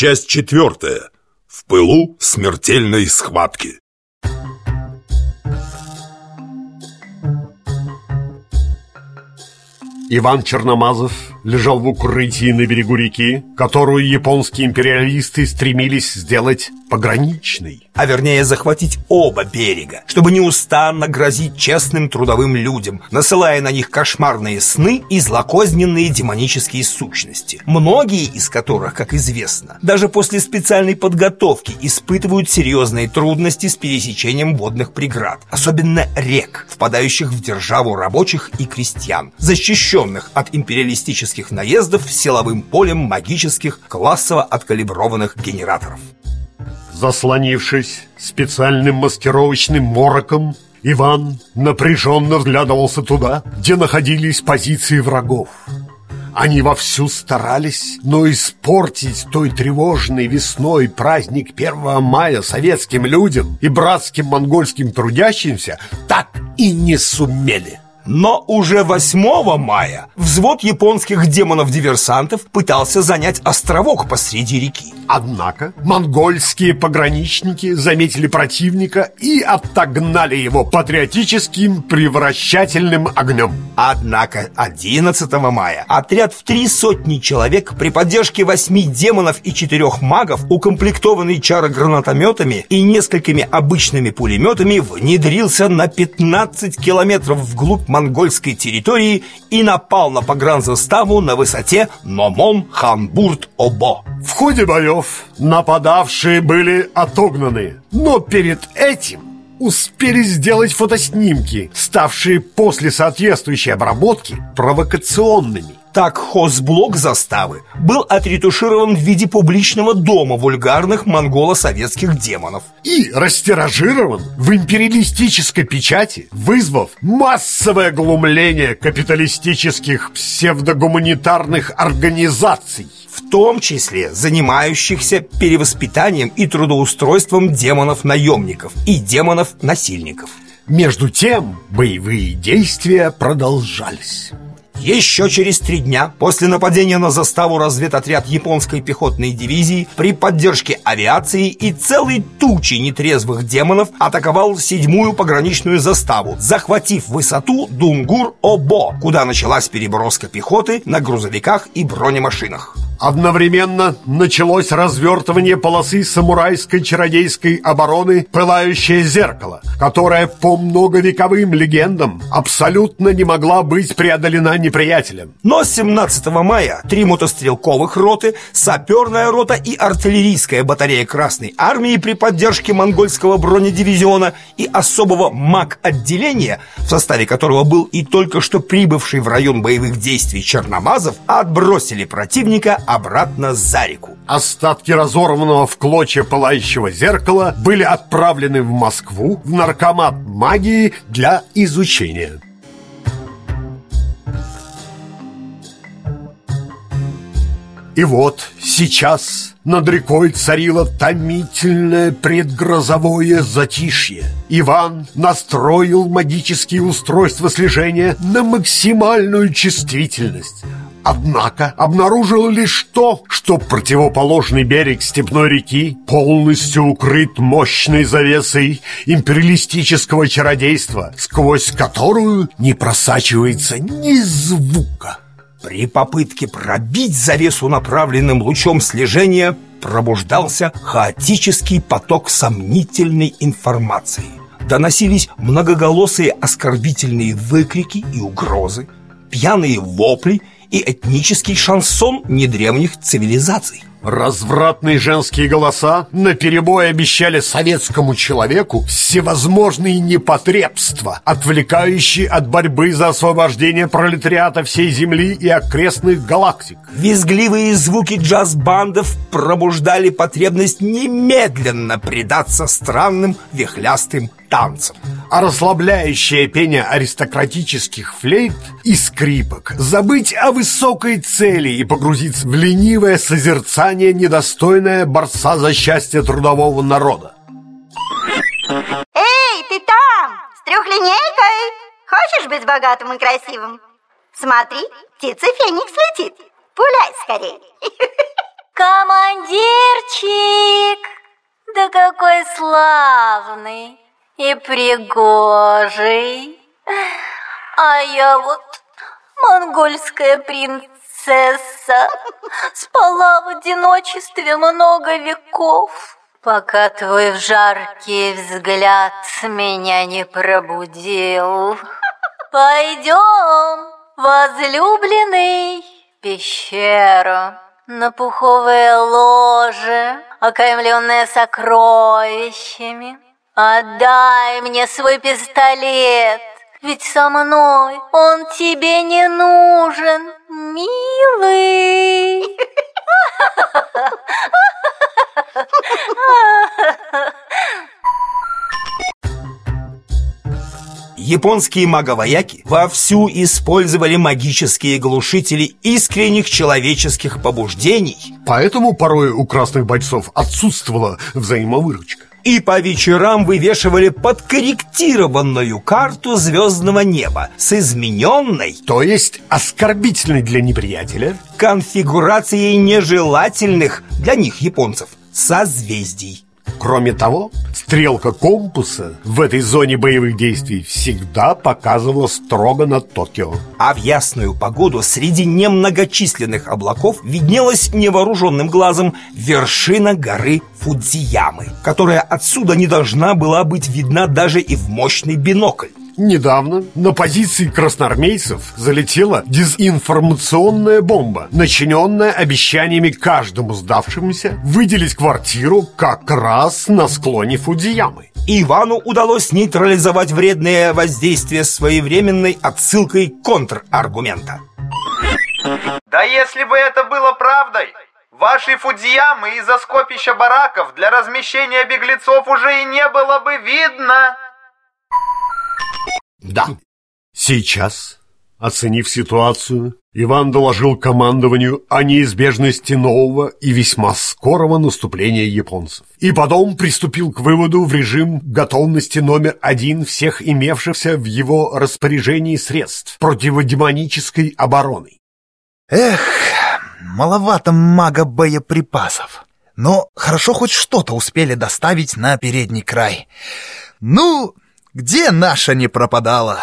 Часть четвертая. В пылу смертельной схватки. Иван Черномазов лежал в укрытии на берегу реки, которую японские империалисты стремились сделать пограничной. А вернее захватить оба берега, чтобы неустанно грозить честным трудовым людям, насылая на них кошмарные сны и злокозненные демонические сущности, многие из которых, как известно, даже после специальной подготовки испытывают серьезные трудности с пересечением водных преград, особенно рек, впадающих в державу рабочих и крестьян, защищенных от империалистических наездов силовым полем магических классово откалиброванных генераторов. Заслонившись специальным маскировочным мороком, Иван напряженно вглядывался туда, где находились позиции врагов. Они вовсю старались, но испортить той тревожной весной праздник 1 мая советским людям и братским монгольским трудящимся так и не сумели. Но уже 8 мая взвод японских демонов-диверсантов пытался занять островок посреди реки. Однако монгольские пограничники заметили противника и отогнали его патриотическим превращательным огнем. Однако 11 мая отряд в три сотни человек при поддержке восьми демонов и четырех магов, укомплектованный чарогранатометами и несколькими обычными пулеметами, внедрился на 15 километров вглубь монгольской территории и напал на погранзаставу на высоте Номон-Ханбурт-Обо. В ходе боев нападавшие были отогнаны, но перед этим успели сделать фотоснимки, ставшие после соответствующей обработки провокационными. Так хозблок заставы был отретуширован в виде публичного дома вульгарных монголо-советских демонов. И растиражирован в империалистической печати, вызвав массовое глумление капиталистических псевдогуманитарных организаций. В том числе занимающихся перевоспитанием и трудоустройством демонов-наемников и демонов-насильников. Между тем боевые действия продолжались. Еще через три дня после нападения на заставу разведотряд японской пехотной дивизии при поддержке авиации и целой тучи нетрезвых демонов атаковал седьмую пограничную заставу, захватив высоту Дунгур-Обо, куда началась переброска пехоты на грузовиках и бронемашинах. Одновременно началось развертывание полосы самурайской чародейской обороны «Пылающее зеркало», которая по многовековым легендам абсолютно не могла быть преодолена неприятелем. Но 17 мая три мотострелковых роты, саперная рота и артиллерийская батарея Красной Армии при поддержке монгольского бронедивизиона и особого маг-отделения, в составе которого был и только что прибывший в район боевых действий Черномазов, отбросили противника обратно за реку. Остатки разорванного в клочья пылающего зеркала были отправлены в Москву в наркомат магии для изучения. И вот сейчас над рекой царило томительное предгрозовое затишье. Иван настроил магические устройства слежения на максимальную чувствительность. Однако обнаружил лишь то, что противоположный берег степной реки полностью укрыт мощной завесой империалистического чародейства, сквозь которую не просачивается ни звука. При попытке пробить завесу направленным лучом слежения пробуждался хаотический поток сомнительной информации. Доносились многоголосые оскорбительные выкрики и угрозы, пьяные вопли и этнический шансон недревних цивилизаций. Развратные женские голоса наперебой обещали советскому человеку всевозможные непотребства, отвлекающие от борьбы за освобождение пролетариата всей Земли и окрестных галактик. Визгливые звуки джаз-бандов пробуждали потребность немедленно предаться странным вихлястым танцам. А расслабляющее пение аристократических флейт и скрипок забыть о высокой цели и погрузиться в ленивое созерцание, недостойное борца за счастье трудового народа. Эй, ты там, с трехлинейкой? Хочешь быть богатым и красивым? Смотри, птица Феникс летит. Пуляй скорей. Командир Мальчик, да какой славный и пригожий. А я вот монгольская принцесса, спала в одиночестве много веков, пока твой жаркий взгляд меня не пробудил. Пойдем, возлюбленный, в пещеру на пуховое ложе, окаймленное сокровищами. Отдай мне свой пистолет, ведь со мной он тебе не нужен, милый. Японские маговаяки вовсю использовали магические глушители искренних человеческих побуждений Поэтому порой у красных бойцов отсутствовала взаимовыручка. И по вечерам вывешивали подкорректированную карту звездного неба с измененной То есть оскорбительный для неприятеля конфигурацией нежелательных для них японцев созвездий. Кроме того, стрелка компаса в этой зоне боевых действий всегда показывала строго на Токио. А в ясную погоду среди немногочисленных облаков виднелась невооруженным глазом вершина горы Фудзиямы, которая отсюда не должна была быть видна даже и в мощный бинокль. Недавно на позиции красноармейцев залетела дезинформационная бомба, начиненная обещаниями каждому сдавшемуся выделить квартиру как раз на склоне Фудзиямы. Ивану удалось нейтрализовать вредное воздействие своевременной отсылкой контраргумента. Да если бы это было правдой, вашей Фудзиямы из-за скопища бараков для размещения беглецов уже и не было бы видно. Да. Сейчас, оценив ситуацию, Иван доложил командованию о неизбежности нового и весьма скорого наступления японцев. И потом приступил к выводу в режим готовности номер один всех имевшихся в его распоряжении средств противодемонической обороны. Эх, маловато мага боеприпасов. Но хорошо хоть что-то успели доставить на передний край. Ну, где наша не пропадала?